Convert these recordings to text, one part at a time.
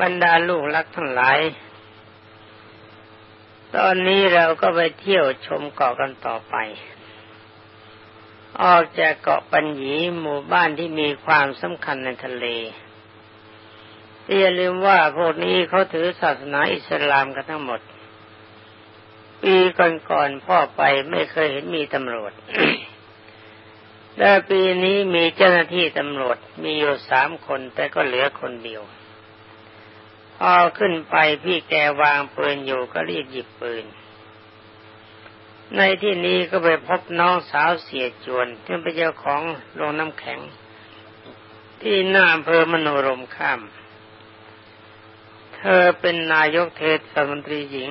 บรรดาลูกรักทั้งหลาย ตอนนี้เราก็ไปเที่ยวชมเกาะกันต่อไป ออกจากเกาะปัญญีหมู่บ้านที่มีความสำคัญในทะเลอย่าลืมว่าพวกนี้เขาถือศาสนาอิสลามกันทั้งหมด ปีก่อนๆพ่อไปไม่เคยเห็นมีตำรวจแต่ปีนี้มีเจ้าหน้าที่ตำรวจมีอยู่สามคนแต่ก็เหลือคนเดียว พอขึ้นไปพี่แกวางปืนอยู่ก็รีบหยิบปืน ในที่นี้ก็ไปพบน้องสาวเสียจวนที่เป็นเจ้าของโรงน้ำแข็ง ที่หน้าอำเภอมโนรมข้าม เธอเป็นนายกเทศมนตรีหญิง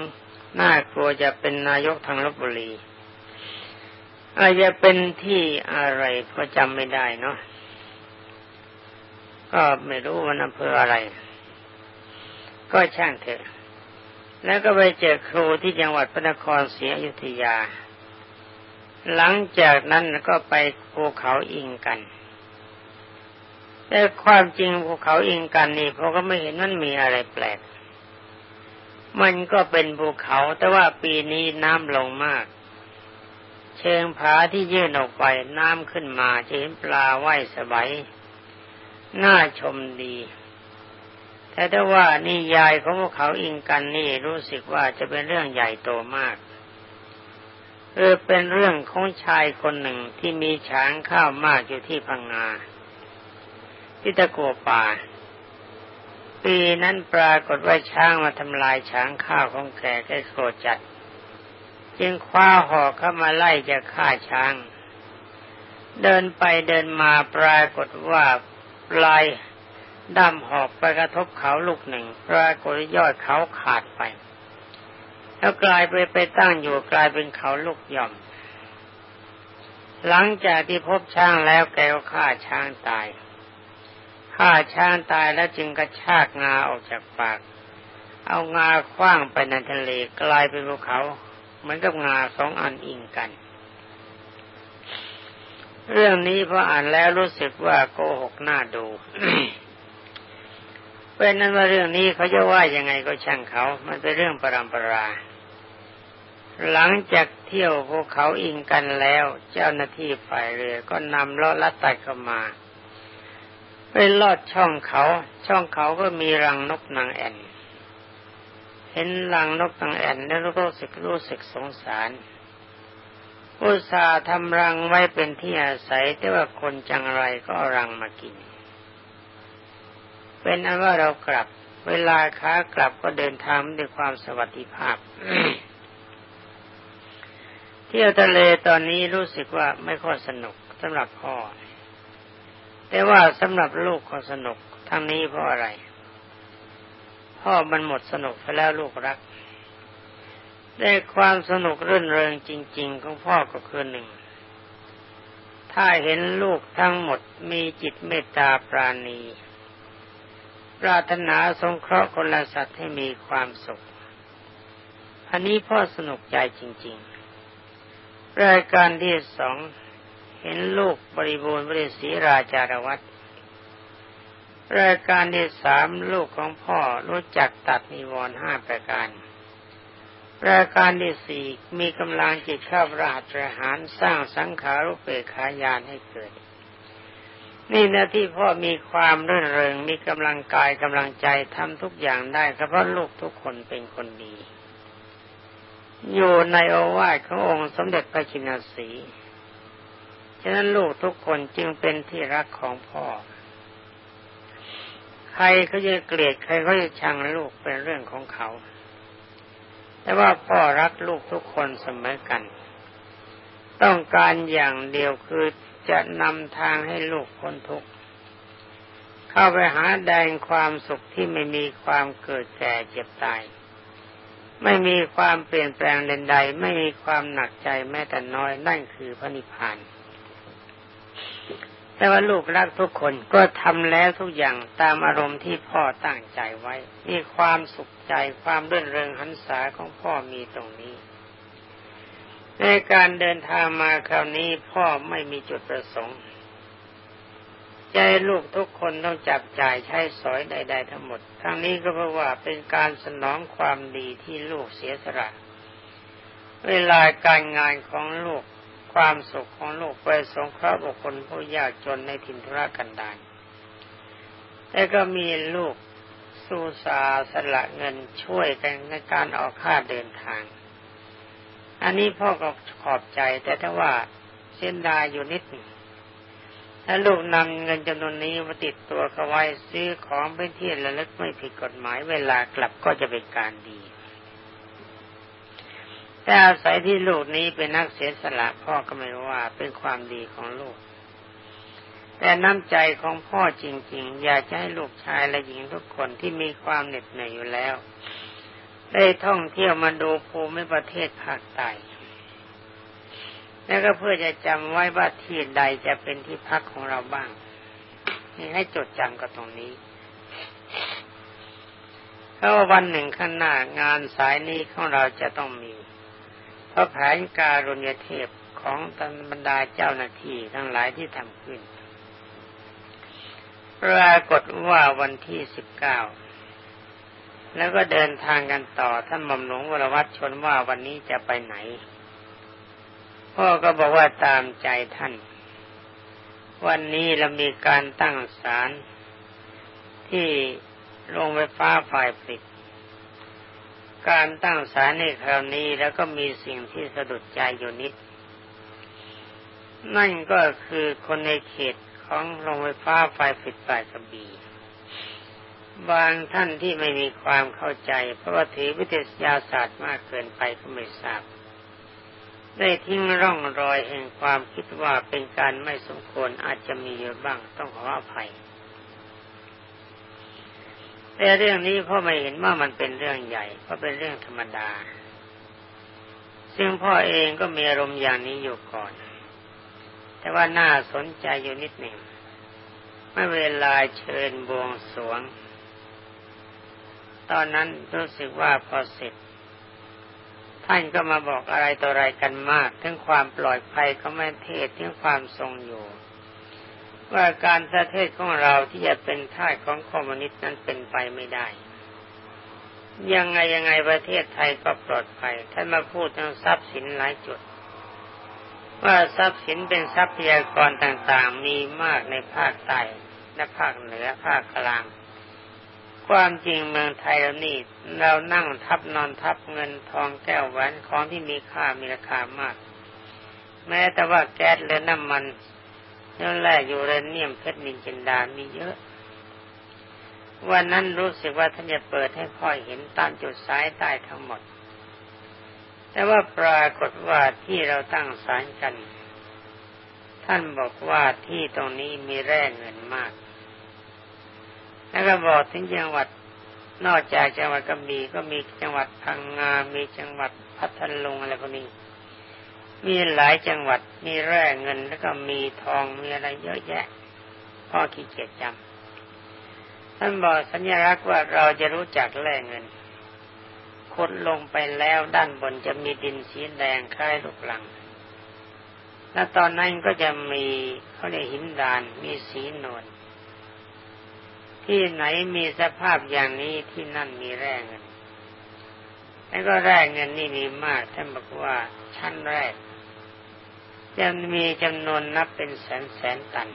น่ากลัวจะเป็นนายกทางลบบุรีอาจจะเป็นที่อะไรก็จำไม่ได้เนาะก็ไม่รู้ว่าอำเภออะไร ก็ช่างเถอะ แล้วก็ไปเจอครูที่จังหวัดพระนครศรีอยุธยา หลังจากนั้นก็ไปภูเขาอิงกัน แต่ความจริงภูเขาอิงกันนี่เราก็ไม่เห็นมันมีอะไรแปลก มันก็เป็นภูเขาแต่ว่าปีนี้น้ำลงมากเชิงผาที่ยื่นออกไปน้ำขึ้นมาจะเห็นปลาว่ายสบายน่าชมดี แต่ถ้าว่านี่ยายของพวกเขาอิงกันนี่รู้สึกว่าจะเป็นเรื่องใหญ่โตมากเออเป็นเรื่องของชายคนหนึ่งที่มีช้างข้าวมากอยู่ที่พังงาที่ตะโกป่า ปีนั้นปรากฏว่าช้างมาทำลายช้างข้าวของแกแกโกรธจัด จึงคว้าหอกเข้ามาไล่จะฆ่าช้าง เดินไปเดินมาปรากฏว่าปลาย ด้ามหอกไปกระทบเขาลูกหนึ่งปรากฏยอดเขาขาดไป แล้วกลายไปไปตั้งอยู่กลายเป็นเขาลูกย่อม หลังจากที่พบช้างแล้วแกก็ฆ่าช้างตายฆ่าช้างตายแล้วจึงกระชากงาออกจากปาก เอางาคว้างไปในทะเลกลายเป็นภูเขาเหมือนกับงาสองอันอิงกัน เรื่องนี้พออ่านแล้วรู้สึกว่าโกหกหน้าดู เป็นนั้นว่าเรื่องนี้เขาจะว่ายังไงก็ช่างเขา มันเป็นเรื่องปรำปรา หลังจากเที่ยวภูเขาอิงกันแล้ว เจ้าหน้าที่ฝ่ายเรือก็นำล้อลัดตัดเข้ามา ไปลอดช่องเขา ช่องเขาก็มีรังนกนางแอ่น เห็นลังนกตังแอ่นแล้วรู้สึกรู้สึกสงสารอุตส่าห์ทำรังไว้เป็นที่อาศัย แต่ว่าคนจังไรก็รังมากิน เป็นอันว่าเรากลับ เวลาค้ากลับก็เดินทางด้วยความสวัสดิภาพเที่ยวทะเลตอนนี้รู้สึกว่าไม่ค่อยสนุกสำหรับพ่อ แต่ว่าสำหรับลูกก็สนุกทั้งนี้เพราะอะไร พ่อมันหมดสนุกไปแล้วลูกรักได้ความสนุกรื่นเริงจริง ๆ ของพ่อก็คือหนึ่ง ถ้าเห็นลูกทั้งหมดมีจิตเมตตาปราณี ปรารถนาสงเคราะห์คนละสัตว์ให้มีความสุข อันนี้พ่อสนุกใจจริงๆ รายการที่สองเห็นลูกบริบูรณ์บริสีราจารวัตรรายการที่สามลูกของพ่อรู้จักตัดนิวรณ์ห้าประการ รายการที่สี่มีกำลังจิตเข้าราหัสหารสร้างสังขารุเปกขายานให้เกิด นี่นะที่พ่อมีความเรื่นเริงมีกำลังกายกำลังใจทำทุกอย่างได้เพราะลูกทุกคนเป็นคนดี อยู่ในโอวาทขององค์สมเด็จพระจินสีฉะนั้นลูกทุกคนจึงเป็นที่รักของพ่อ ใครเขาจะเกลียดใครเขาจะชังลูกเป็นเรื่องของเขา แต่ว่าพ่อรักลูกทุกคนเสมอกัน ต้องการอย่างเดียวคือ จะนำทางให้ลูกพ้นทุกข์เข้าไปหาแดงความสุขที่ไม่มีความเกิดแก่เจ็บตาย ไม่มีความเปลี่ยนแปลงใดๆไม่มีความหนักใจแม้แต่น้อยนั่นคือพระนิพพานแต่ว่าลูกรักทุกคนก็ทำแล้วทุกอย่างตามอารมณ์ที่พ่อตั้งใจไว้ มีความสุขใจความเรื่นเริงหันษาของพ่อมีตรงนี้ ในการเดินทางมาคราวนี้พ่อไม่มีจุดประสงค์ใจลูกทุกคนต้องจับจ่ายใช้สอยใด ๆ ทั้งหมด ทั้งนี้ก็เพราะว่าเป็นการสนองความดีที่ลูกเสียสละ เวลาการงานของลูกความสุขของลูกไปสงเคราะห์บุคคลผู้ยากจนในถิ่นทุรกันดารแต่ก็มีลูกสู้สาสละเงินช่วยกันในการออกค่าเดินทาง อันนี้พ่อก็ขอบใจ แต่ถ้าว่าเส้นดายอยู่นิดถ้าลูกนำเงินจำนวนนี้มาติดตัวเขาไว้ซื้อของเป็นที่ระลึกไม่ผิดกฎหมายเวลากลับก็จะเป็นการดี แต่อาศัยที่ลูกนี้เป็นนักเสียสละพ่อก็ไม่ว่าเป็นความดีของลูก แต่น้ำใจของพ่อจริง ๆ อยากจะให้ลูกชายและหญิงทุกคนที่มีความเหน็ดเหนื่อยอยู่แล้ว ได้ท่องเที่ยวมาดูภูมิประเทศภาคใต้แล้วก็เพื่อจะจำไว้ว่าที่ใดจะเป็นที่พักของเราบ้าง นี่ให้จดจำกับตรงนี้เพราะว่าวันหนึ่งข้างหน้างานสายนี้ของเราจะต้องมี เพราะแผนการุญยเทพของบรรดาเจ้าหน้าที่ทั้งหลายที่ทำขึ้นปรากฏว่าวันที่สิบเก้า แล้วก็เดินทางกันต่อท่านหม่อมหลวงวรวัตชนว่าวันนี้จะไปไหน พ่อก็บอกว่าตามใจท่าน วันนี้เรามีการตั้งศาลที่โรงไฟฟ้าฝ่ายผลิตการตั้งศาลในคราวนี้แล้วก็มีสิ่งที่สะดุดใจอยู่นิด นั่นก็คือคนในเขตของโรงไฟฟ้าฝ่ายผลิตฝ่ายกระบี บางท่านที่ไม่มีความเข้าใจ เพราะว่าถือวิทยาศาสตร์มากเกินไปก็ไม่ทราบ ได้ทิ้งร่องรอยแห่งความคิดว่าเป็นการไม่สมควรอาจจะมีอยู่บ้างต้องขออภัย แต่เรื่องนี้พ่อไม่เห็นว่ามันเป็นเรื่องใหญ่เพราะเป็นเรื่องธรรมดา ซึ่งพ่อเองก็มีอารมณ์อย่างนี้อยู่ก่อน แต่ว่าน่าสนใจอยู่นิดหนึ่งเมื่อเวลาเชิญบวงสวง ตอนนั้นรู้สึกว่าพอเสร็จ ท่านก็มาบอกอะไรต่ออะไรกันมากถึงความปลอดภัยของแม่เทศถึงความทรงอยู่ ว่าการประเทศของเราที่จะเป็นท่าของคอมมิวนิสต์นั้นเป็นไปไม่ได้ ยังไงยังไงประเทศไทยก็ปลอดภัยท่านมาพูดถึงทรัพย์สินหลายจุดว่าทรัพย์สินเป็นทรัพยากรต่างๆ มีมากในภาคใต้และภาคเหนือภาคกลาง ความจริงเมืองไทยเรานี่เรานั่งทับนอนทับเงินทองแก้วแหวนของที่มีค่ามีราคามาก แม้แต่ว่าแก๊สและน้ำมันเนื้อแร่ยูเรเนียมเพชรนินจินดามีเยอะ วันนั้นรู้สึกว่าท่านจะเปิดให้พ่อเห็นตามจุดสายใต้ทั้งหมด แต่ว่าปรากฏว่าที่เราตั้งสารกัน ท่านบอกว่าที่ตรงนี้มีแร่เงินมาก ก็บอกถึงจังหวัด นอกจากจังหวัดกระบี่ก็มีจังหวัดพังงา มีจังหวัดพัทลุงอะไรพวกนี้ มีหลายจังหวัด มีแร่เงิน แล้วก็มีทอง มีอะไรเยอะแยะ พ่อขี้เกียจจำ ท่านบอกสัญลักษณ์ว่าเราจะรู้จักแร่เงินขุดลงไปแล้วด้านบนจะมีดินสีแดงคล้ายลูกหลัง แล้วตอนนั้นก็จะมีเขาเรียกหินดาน มีสีนวล ที่ไหนมีสภาพอย่างนี้ที่นั่นมีแร่เงินแล้วก็แร่เงินนี่มีมากท่านบอกว่าชั้นแรกจะมีจำนวนนับเป็นแสนแสนตัน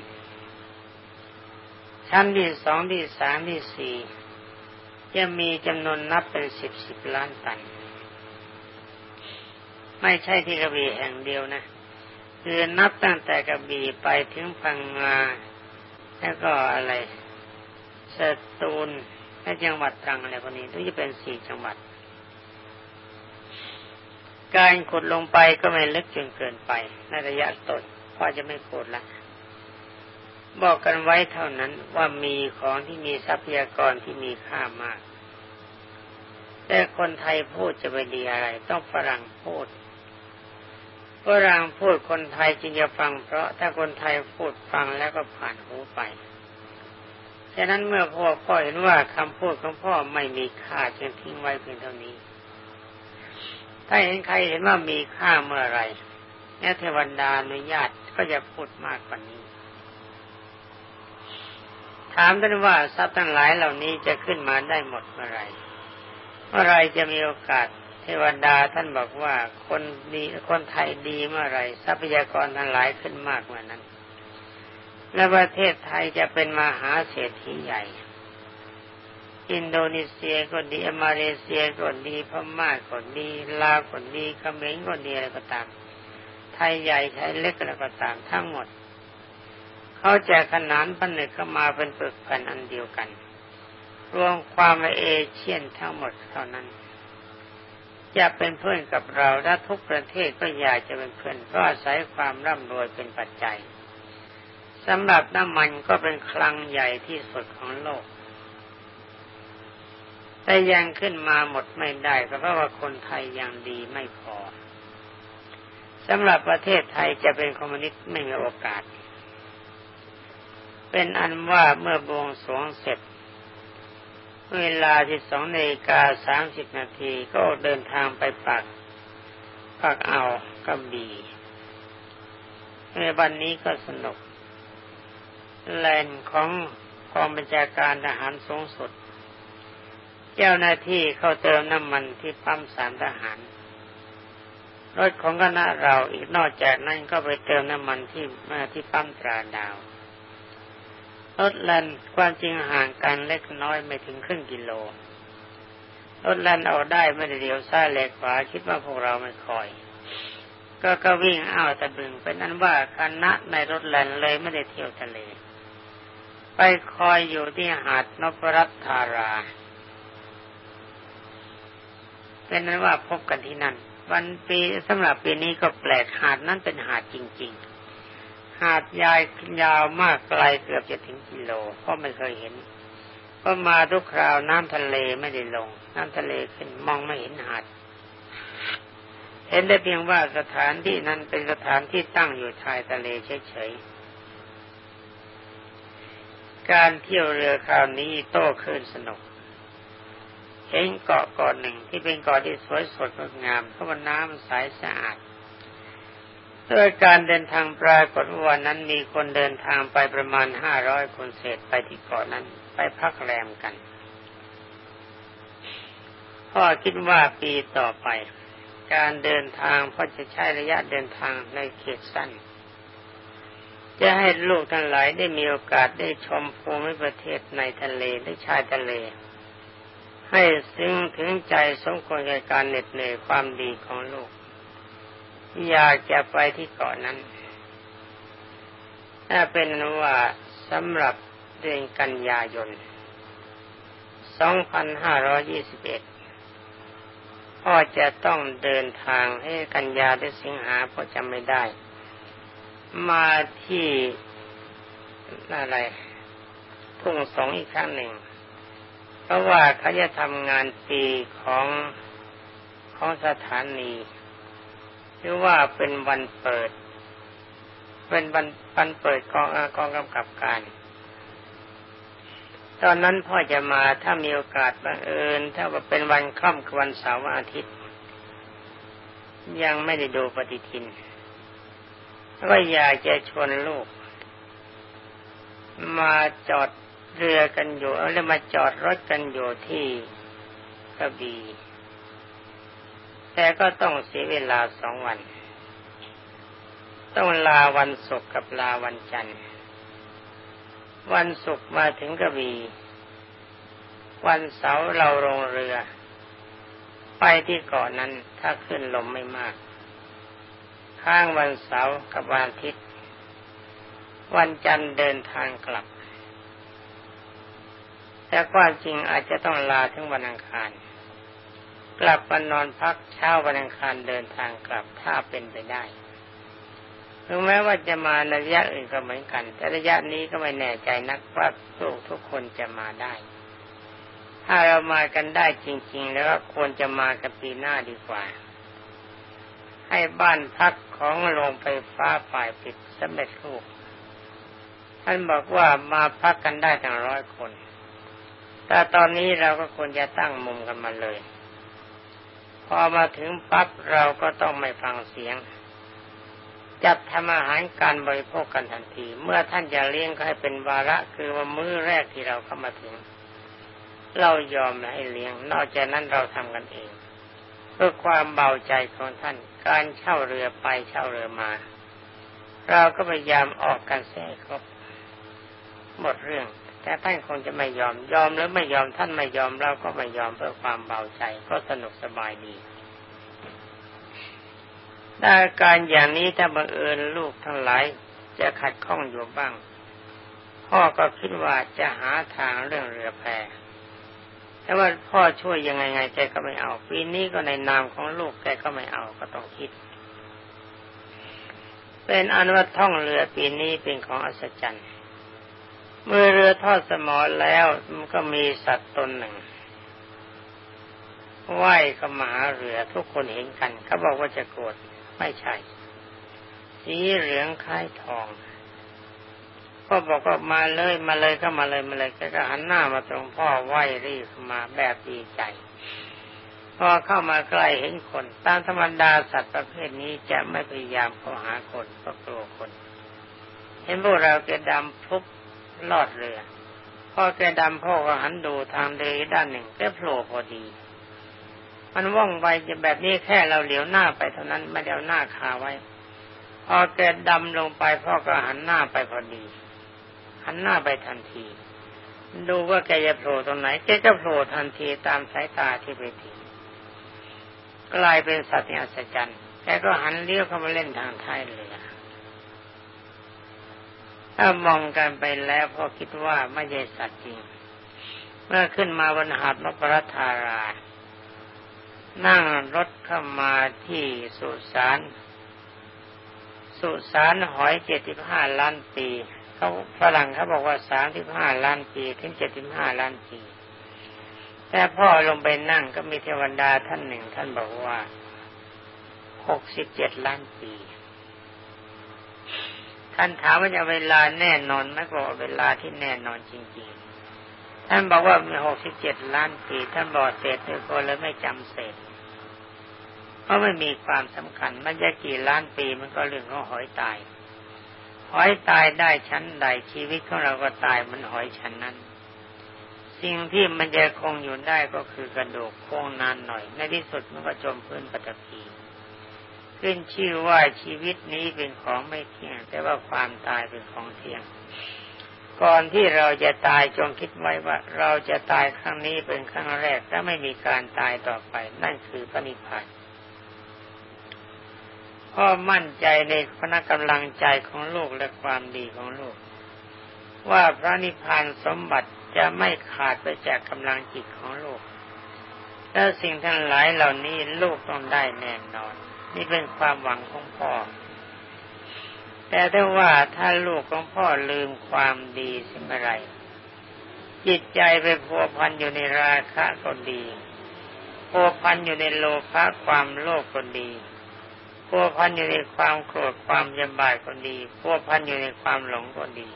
ชั้นที่สองที่สามที่สี่จะมีจำนวนนับเป็นสิบสิบล้านตัน ไม่ใช่ที่กระบี่แห่งเดียวนะ คือนับตั้งแต่กระบี่ไปถึงพังงาแล้วก็อะไร สตูลและจังหวัดตรังอะไรพวกนี้ต้องจะเป็นสี่จังหวัด การขุดลงไปก็ไม่ลึกจนเกินไปในระยะต้นพ่อจะไม่ขุดละบอกกันไว้เท่านั้นว่ามีของที่มีทรัพยากรที่มีค่ามาก แต่คนไทยพูดจะไปดีอะไร ต้องฝรั่งพูดฝรั่งพูดคนไทยจึงจะฟังเพราะถ้าคนไทยพูดฟังแล้วก็ผ่านหูไป ฉะนั้นเมื่อพ่อพ่อเห็นว่าคำพูดของพ่อไม่มีค่าจึงทิ้งไว้เพียงเท่านี้ ถ้าเห็นใครเห็นว่ามีค่าเมื่อไรแม้เทวดาอนุญาตก็จะพูดมากกว่านี้ ถามท่านว่าทรัพย์ทั้งหลายเหล่านี้จะขึ้นมาได้หมดเมื่อไรเมื่อไรจะมีโอกาสเทวดาท่านบอกว่าคนดีคนไทยดีเมื่อไรทรัพยากรทั้งหลายขึ้นมากเมื่อนั้น และประเทศไทยจะเป็นมหาเศรษฐีใหญ่ อินโดนีเซียก็ดีมาเลเซียก็ดีพม่าก็ดีลาวก็ดีเขมรก็ดีอะไรก็ตาม ไทยใหญ่ไทยเล็กอะไรก็ตามทั้งหมด เขาจะขนานผนึกเข้ามาเป็นปึกแผ่นอันเดียวกัน รวมความเอเชียนทั้งหมดเท่านั้นจะเป็นเพื่อนกับเราและทุกประเทศก็อยากจะเป็นเพื่อนเพราะอาศัยความร่ำรวยเป็นปัจจัย สำหรับน้ำมันก็เป็นคลังใหญ่ที่สุดของโลก แต่ยังขึ้นมาหมดไม่ได้ก็เพราะว่าคนไทยยังดีไม่พอสำหรับประเทศไทยจะเป็นคอมมิวนิสต์ไม่มีโอกาส เป็นอันว่าเมื่อบวงสวงเสร็จ เวลาที่สองนาฬิกาสามสิบนาทีก็เดินทางไปปักปักเอากระบี่ในวันนี้ก็สนุก แลนของกองบัญชาการทหารสูงสุด เจ้าหน้าที่เข้าเติมน้ำมันที่ปั๊มสารทหาร รถของคณะเราอีกนอกจากนั้นก็ไปเติมน้ำมันที่มาที่ปั๊มตราดาว รถแลนความจริงห่างกันเล็กน้อยไม่ถึงครึ่งกิโล รถแลนเอาได้ไม่ได้เดียวซ้ายเล็กขวาคิดว่าพวกเราไม่คอยก็ก็วิ่งอ้าวตะบึงเป็นนั้นว่าคณะในรถแลนเลยไม่ได้เที่ยวทะเล ไปคอยอยู่ที่หาดนพรัตธารา เป็นนั้นว่าพบกันที่นั่น วันปีสำหรับปีนี้ก็แปลกหาดนั้นเป็นหาดจริง ๆ หาดยายยาวมากไกลเกือบจะถึงกิโล เพราะไม่เคยเห็น ก็มาทุกคราวน้ำทะเลไม่ได้ลง น้ำทะเลขึ้นมองไม่เห็นหาด เห็นได้เพียงว่าสถานที่นั้นเป็นสถานที่ตั้งอยู่ชายทะเลเฉยๆ การเที่ยวเรือคราวนี้โต้คลื่นสนุก เห็นเกาะเกาะหนึ่งที่เป็นเกาะที่สวยสดงดงามเพราะว่าน้ำใสสะอาดโดยการเดินทางปรากฏวันนั้นมีคนเดินทางไปประมาณห้าร้อยคนเศษไปที่เกาะนั้น ไปพักแรมกัน พ่อคิดว่าปีต่อไป การเดินทางพ่อจะใช้ระยะเดินทางในเขตสั้น จะให้ลูกทั้งหลายได้มีโอกาสได้ชมภูมิประเทศในทะเลและชายทะเล ให้ซึ้งถึงใจสมควรในการเหน็ดเหนื่อยความดีของลูก อยากจะไปที่เกาะนั้นถ้าเป็นว่าสำหรับเดือนกันยายน 2521 พ่อจะต้องเดินทางให้กันยาได้สิงหาพ่อจำไม่ได้ มาที่อะไรทุ่งสองอีกครั้งหนึ่ง เพราะว่าเขาจะทำงานปีของของสถานีหรือว่าเป็นวันเปิด เป็นวันวันเปิดกองกองกำกับการ ตอนนั้นพ่อจะมาถ้ามีโอกาสบังเอิญถ้าว่าเป็นวันค่ำคือวันเสาร์อาทิตย์ ยังไม่ได้ดูปฏิทิน ก็อยากจะชวนลูก มาจอดเรือกันอยู่แล้วมาจอดรถกันอยู่ที่กระบี่แต่ก็ต้องเสียเวลาสองวัน ต้องลาวันศุกร์กับลาวันจันทร์ วันศุกร์มาถึงกระบี่วันเสาร์เราลงเรือ ไปที่เกาะนั้นถ้าขึ้นลมไม่มาก ข้างวันเสาร์กับวันอาทิตย์ วันจันทร์เดินทางกลับ แต่ความจริงอาจจะต้องลาถึงวันอังคาร กลับมานอนพักเช้าวันอังคารเดินทางกลับถ้าเป็นไปได้ถึงแม้ว่าจะมาในระยะอื่นก็เหมือนกัน แต่ระยะนี้ก็ไม่แน่ใจนักว่าลูกทุกคนจะมาได้ ถ้าเรามากันได้จริง ๆ แล้วควรจะมากันปีหน้าดีกว่า ให้บ้านพักของโรงไฟฟ้าฝ่ายปิดสำเร็จรูปท่านบอกว่ามาพักกันได้ทั้งร้อยคน แต่ตอนนี้เราก็ควรจะตั้งมุมกันมาเลย พอมาถึงปั๊บเราก็ต้องไม่ฟังเสียง จัดทำอาหารการบริโภคกันทันที เมื่อท่านจะเลี้ยงก็ให้เป็นวาระคือว่ามื้อแรกที่เราเข้ามาถึง เรายอมให้เลี้ยง นอกจากนั้นเราทำกันเอง เพื่อความเบาใจของท่าน การเช่าเรือไปเช่าเรือมา เราก็พยายามออกกันแท้ครบหมดเรื่อง แต่ท่านคงจะไม่ยอมยอมหรือไม่ยอมท่านไม่ยอมเราก็ไม่ยอมเพื่อความเบาใจก็สนุกสบายดีถ้าการอย่างนี้ถ้าบังเอิญลูกทั้งหลายจะขัดข้องอยู่บ้าง พ่อก็คิดว่าจะหาทางเรื่องเรือแพ แต่ว่าพ่อช่วยยังไงไงแกก็ไม่เอา ปีนี้ก็ในนามของลูกแกก็ไม่เอาก็ต้องคิด เป็นอนวัตท่องเรือปีนี้เป็นของอัศจรรย์เมื่อเรือทอดสมอแล้วมันก็มีสัตว์ตนหนึ่งว่ายเข้ามาหาเรือทุกคนเห็นกันเขาบอกว่าจะโกรธไม่ใช่ สีเหลืองคล้ายทอง ก็บอกว่ามาเลยมาเลยก็มาเลยมาเลยแกก็หันหน้ามาตรงพ่อไหวรีบมาแบบดีใจพอเข้ามาใกล้เห็นคน ตามธรรมดาสัตว์ประเภทนี้จะไม่พยายามเข้าหาคนเพราะกลัวคน เห็นพวกเราแกดำพุบลอดเรือพอแกดำพ่อก็หันดูทางเรือด้านหนึ่งแกโผล่พอดี มันว่องไวจะแบบนี้แค่เราเหลียวหน้าไปเท่านั้นไม่เดียวหน้าคาไว้ พอแกดำลงไปพ่อก็หันหน้าไปพอดี หันหน้าไปทันที ดูว่าแกจะโผล่ตรงไหนแกก็โผล่ทันทีตามสายตาที่ไปทีกลายเป็นสัตว์อัศจรรย์แกก็หันเลี้ยวเข้ามาเล่นทางท้ายเรือถ้ามองกันไปแล้วพอคิดว่าไม่ใช่สัตว์จริง เมื่อขึ้นมาบนหาดนพรัตารา นั่งรถเข้ามาที่สุสาน สุสานหอยเจ็ดสิบห้าล้านปี เขาฝรั่งเขาบอกว่าสามสิบห้าล้านปีถึงเจ็ดสิบห้าล้านปีแต่พ่อลงไปนั่งก็มีเทวดาท่านหนึ่ง ท่านบอกว่าหกสิบเจ็ดล้านปี ท่านถามว่าจะเวลาแน่นอนไหมบอกเวลาที่แน่นอนจริง ๆ ท่านบอกว่ามีหกสิบเจ็ดล้านปี ท่านบอกเศษด้วยคนเลยไม่จำเศษเพราะไม่มีความสำคัญ มันจะกี่ล้านปีมันก็เรื่องของหอยตาย หอยตายได้ชั้นใดชีวิตของเราก็ตายมันหอยชั้นนั้น สิ่งที่มันจะคงอยู่ได้ก็คือกระดูกคงนานหน่อย ในที่สุดมันก็จมพื้นปฐพีขึ้นชื่อว่าชีวิตนี้เป็นของไม่เที่ยง แต่ว่าความตายเป็นของเที่ยง ก่อนที่เราจะตายจงคิดไว้ว่า เราจะตายครั้งนี้เป็นครั้งแรกและไม่มีการตายต่อไป นั่นคือพระนิพ พ่อมั่นใจในพนักกำลังใจของลูกและความดีของลูก ว่าพระนิพพานสมบัติจะไม่ขาดไปจากกำลังจิตของลูก และสิ่งทั้งหลายเหล่านี้ลูกต้องได้แน่นอน นี่เป็นความหวังของพ่อ แต่ถ้าว่าถ้าลูกของพ่อลืมความดีสิเมื่ไร จิตใจไปพัวพันอยู่ในราคะก็ดีพัวพันอยู่ในโลภะความโลภก็ดี พัวพันอยู่ในความโกรธความยำบายคนดีพัวพันอยู่ในความหลงคนดี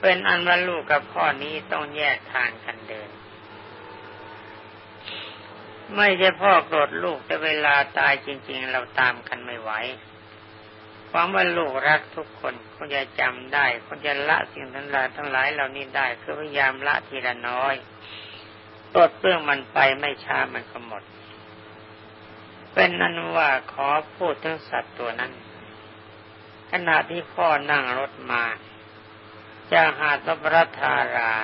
เป็นอันว่าลูกกับพ่อนี้ต้องแยกทางกันเดิน ไม่ใช่พ่อโกรธลูกแต่เวลาตายจริง ๆ เราตามกันไม่ไหวความว่าลูกรักทุกคนคนจะจำได้คนจะละสิ่งทั้งหลายทั้งหลายเหล่านี้ได้คือพยายามละทีละน้อยตดเปื้องมันไปไม่ช้ามันก็หมด เป็นนั้นว่าขอพูดถึงสัตว์ตัวนั้น ขณะที่พ่อนั่งรถมาจากหาดพระธารา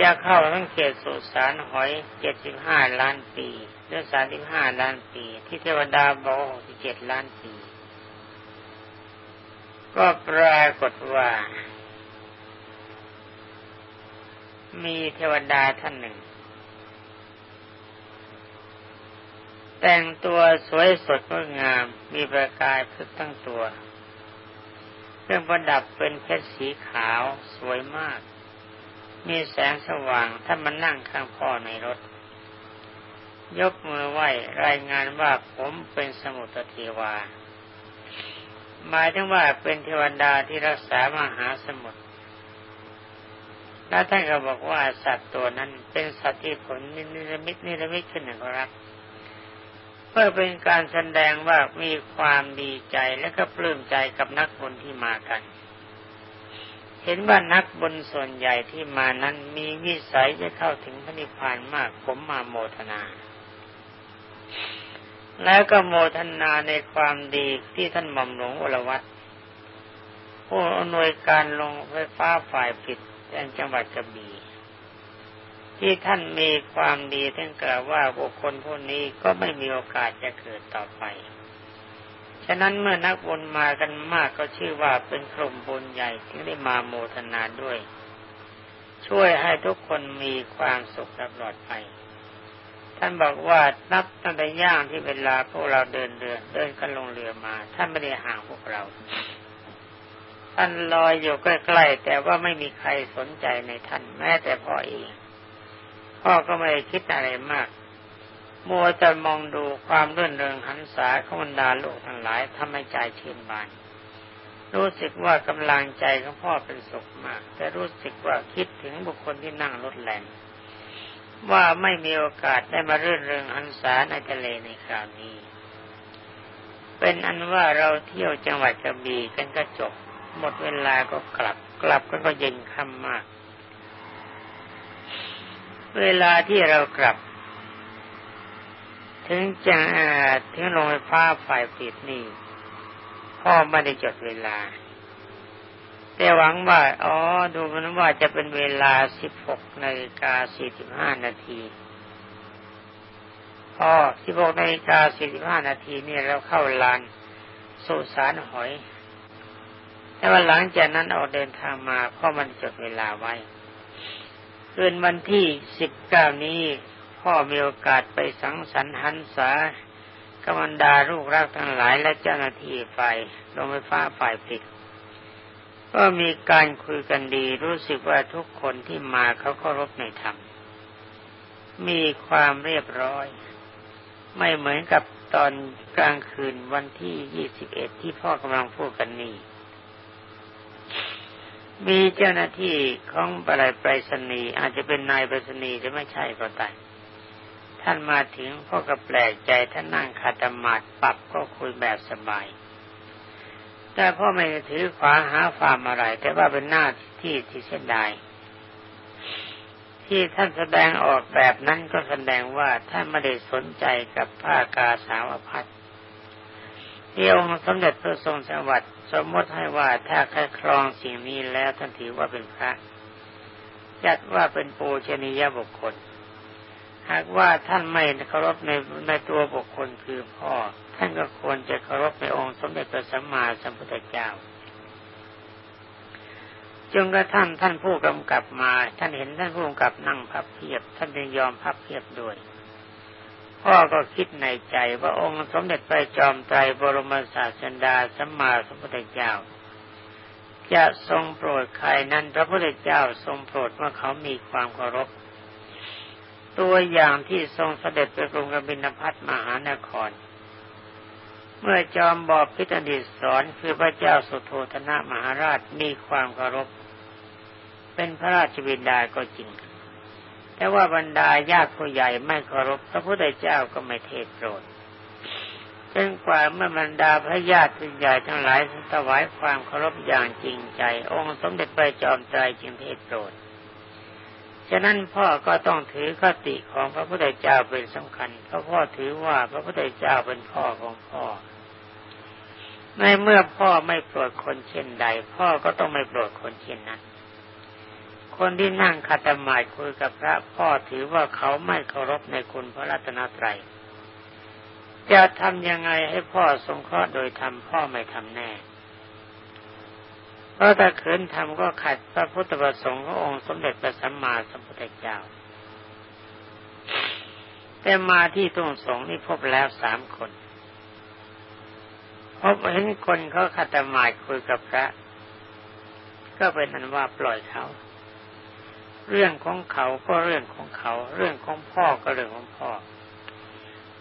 จะเข้าทั้งเขตสุสานหอยเจ็ดสิบห้าล้านปีหรือสามสิบห้าล้านปี ที่เทวดาบอกหกสิบเจ็ดล้านปี ก็ปรากฏว่า มีเทวดาท่านหนึ่ง แต่งตัวสวยสดงดงาม มีประกายพึกทั้งตัว เครื่องประดับเป็นเพชรสีขาวสวยมาก มีแสงสว่างถ้ามันนั่งข้างพ่อในรถ ยกมือไหวรายงานว่าผมเป็นสมุทรเทวา หมายถึงว่าเป็นเทวดาที่รักษามหาสมุทรแล้วท่านก็บอกว่าสัตว์ตัวนั้นเป็นสัตว์ที่ผลนิรมิตนิรมิตขึ้นหนึ่งครับ เพื่อเป็นการแสดงว่ามีความดีใจและก็ปลื้มใจกับนักบุญที่มากัน เห็นว่านักบุญส่วนใหญ่ที่มานั้นมีวิสัยจะเข้าถึงพระนิพพานมากผมมาโมทนา แล้วก็โมทนาในความดีที่ท่านหม่อมหลวงวรวัตรผู้อำนวยการลงไฟฟ้าฝ่ายผิดแห่งจังหวัดกระบี่ ที่ท่านมีความดีท่านกล่าวว่าบุคคลผู้นี้ก็ไม่มีโอกาสจะเกิดต่อไป ฉะนั้นเมื่อนักบุญมากันมากก็ชื่อว่าเป็นกลุ่มบุญใหญ่ที่ได้มาโมทนาด้วย ช่วยให้ทุกคนมีความสุขตลอดไป ท่านบอกว่านับตั้งแต่ย่างที่เวลาพวกเราเดินเรือเดินกันลงเรือมา ท่านไม่ได้ห่างพวกเรา ท่านลอยอยู่ใกล้ๆแต่ว่าไม่มีใครสนใจในท่านแม้แต่พ่อเอง พ่อก็ไม่ได้คิดอะไรมาก มัวแต่มองดูความเรื่นเริงหันษาของบรรดาลูกทั้งหลายทำให้ใจชื่นบาน รู้สึกว่ากำลังใจของพ่อเป็นสุขมาก แต่รู้สึกว่าคิดถึงบุคคลที่นั่งรถแล่นว่าไม่มีโอกาสได้มาเรื่นเริงหันษาในทะเลในคราวนี้ เป็นอันว่าเราเที่ยวจังหวัดกระบี่กันก็จบ หมดเวลาก็กลับ กลับกันก็เย็นค่ำมาก เวลาที่เรากลับ ถึงจะถึงโรงไฟฟ้าฝ่ายปิดนี่พ่อไม่ได้จดเวลา แต่หวังว่า อ๋อ ดูมันว่าจะเป็นเวลาสิบหกนาฬิกาสี่สิบห้านาทีพ่อสิบหกนาฬิกาสี่สิบห้านาทีนี่เราเข้าลานสุสานหอย แต่ว่าหลังจากนั้นออกเดินทางมาพ่อมันจดเวลาไว้ คืนวันที่สิบเก้านี้พ่อมีโอกาสไปสังสรรค์หันษากำมันดาลูกรักทั้งหลายและเจ้าหน้าที่ฝ่ายโรงไฟฟ้าฝ่ายปิด ก็มีการคุยกันดีรู้สึกว่าทุกคนที่มาเขาเคารพในธรรม มีความเรียบร้อย ไม่เหมือนกับตอนกลางคืนวันที่ยี่สิบเอ็ดที่พ่อกำลังพูดกันนี่ มีเจ้าหน้าที่ของบรายไปรษณีย์อาจจะเป็นนายไปรษณีย์จะไม่ใช่ก็ตามท่านมาถึงพ่อก็แปลกใจท่านนั่งคาตมาดปรับก็คุยแบบสบาย แต่พ่อไม่ถือขวาหาความอะไร แต่ว่าเป็นหน้าที่ที่เสียดายที่ท่านแสดงออกแบบนั้นก็แสดงว่าท่านไม่ได้สนใจกับผ้ากาสาวพัดที่องค์สมเด็จพระทรงสวัสดิ์ สมมติให้ว่าถ้าใครครองสิ่งนี้แล้วท่านถือว่าเป็นพระ จัดว่าเป็นปูชนียบุคคล หากว่าท่านไม่เคารพในในตัวบุคคลคือพ่อ ท่านก็ควรจะเคารพในองค์สมเด็จพระสัมมาสัมพุทธเจ้าจนกระทั่งท่านผู้กำกับมา ท่านเห็นท่านผู้กำกับนั่งพับเพียบ ท่านจึงยอมพับเพียบด้วย พ่อก็คิดในใจว่าองค์สมเด็จพระจอมไตรบรมศาสดาสัมมาสัมพุทธเจ้า จะทรงโปรดใครนั้นพระพุทธเจ้าทรงโปรดเมื่อเขามีความเคารพ ตัวอย่างที่ทรงเสด็จไปกรุงกบินพัทมหานคร เมื่อจอมบอบพิธดิสอนคือพระเจ้าสุโธธนะมหาราชมีความเคารพ เป็นพระราชบิดาก็จริง แต่ว่าบรรดาญาติผู้ใหญ่ไม่เคารพพระพุทธเจ้าก็ไม่เทศโปรดจนกว่าเมื่อบรรดาพระญาติผู้ใหญ่ทั้งหลายถวายความเคารพอย่างจริงใจ องค์สมเด็จพระจอมไตรจึงเทศโปรดฉะนั้นพ่อก็ต้องถือคติของพระพุทธเจ้าเป็นสำคัญเพราะพ่อถือว่าพระพุทธเจ้าเป็นพ่อของพ่อ ในเมื่อพ่อไม่โปรดคนเช่นใด พ่อก็ต้องไม่โปรดคนเช่นนั้น คนที่นั่งคัตมายคุยกับพระพ่อถือว่าเขาไม่เคารพในคุณพระรัตนตรัย จะทำยังไงให้พ่อสงเคราะห์โดยทำพ่อไม่ทำแน่ เพราะถ้าขืนทำก็ขัดพระพุทธประสงค์ขององค์สมเด็จพระสัมมาสัมพุทธเจ้า แต่มาที่ตรงสงนี่พบแล้วสามคนพบเห็นคนเขาขัตมายคุยกับพระ ก็เป็นอันว่าปล่อยเขา เรื่องของเขาก็เรื่องของเขา เรื่องของพ่อก็เรื่องของพ่อ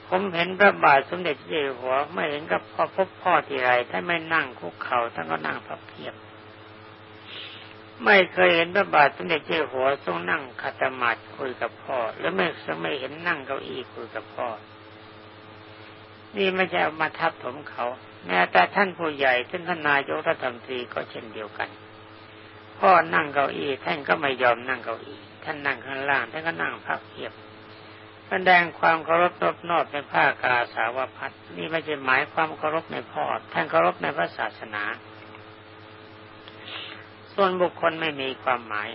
ผมเห็นพระบาทสมเด็จเจ้าอยู่หัวไม่เห็นกับพ่อพบพ่อที่ไรท่านไม่นั่งคุกเข่าท่านก็นั่งพับเพียบไม่เคยเห็นพระบาทสมเด็จเจ้าหัวทรงนั่งคาตมาดคุยกับพ่อ แล้วไม่ไม่เห็นนั่งเก้าอี้คุยกับพ่อ นี่ไม่ใช่มาทับถมเขา แม้แต่ท่านผู้ใหญ่ท่านทนายกรัฐมนตรีก็เช่นเดียวกัน พ่อนั่งเก้าอี้ท่านก็ไม่ยอมนั่งเก้าอี้ท่านนั่งข้างล่างท่านก็นั่งพับเพียบแสดงความเคารพนอบนอบในผ้ากาสาวพัดนี่ไม่ใช่หมายความเคารพในพ่อท่านเคารพในพระศาสนา ส่วนบุคคลไม่มีความหมาย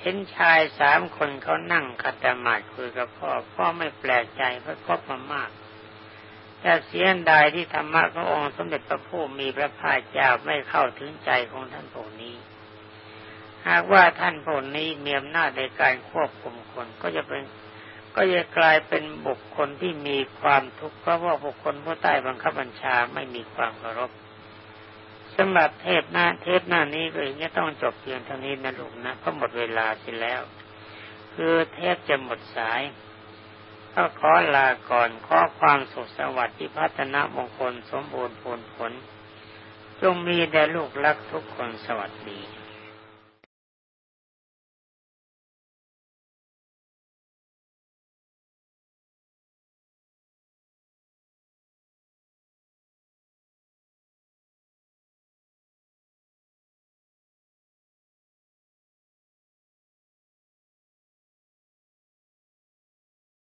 เห็นชายสามคนเขานั่งคัตมาดคุยกับพ่อ พ่อไม่แปลกใจเพราะพบมามากแต่เสียดายที่ธรรมะขององค์สมเด็จพระผู้มีพระภาคเจ้าไม่เข้าถึงใจของท่านผู้นี้ หากว่าท่านผู้นี้มีอำนาจในการควบคุมคนก็จะเป็น ก็จะกลายเป็นบุคคลที่มีความทุกข์เพราะว่าบุคคลผู้ใต้บังคับบัญชาไม่มีความเคารพสำหรับเทปหน้าเทปหน้านี้ก็ยังต้องจบเพียงเท่านี้นะลูกนะเพราะหมดเวลาสิแล้ว คือเทปจะหมดสายก็ขอลาก่อนขอความสุขสวัสดิ์ที่พัฒนามงคลสมบูรณ์ผลผล จงมีแด่ลูกรักทุกคนสวัสดี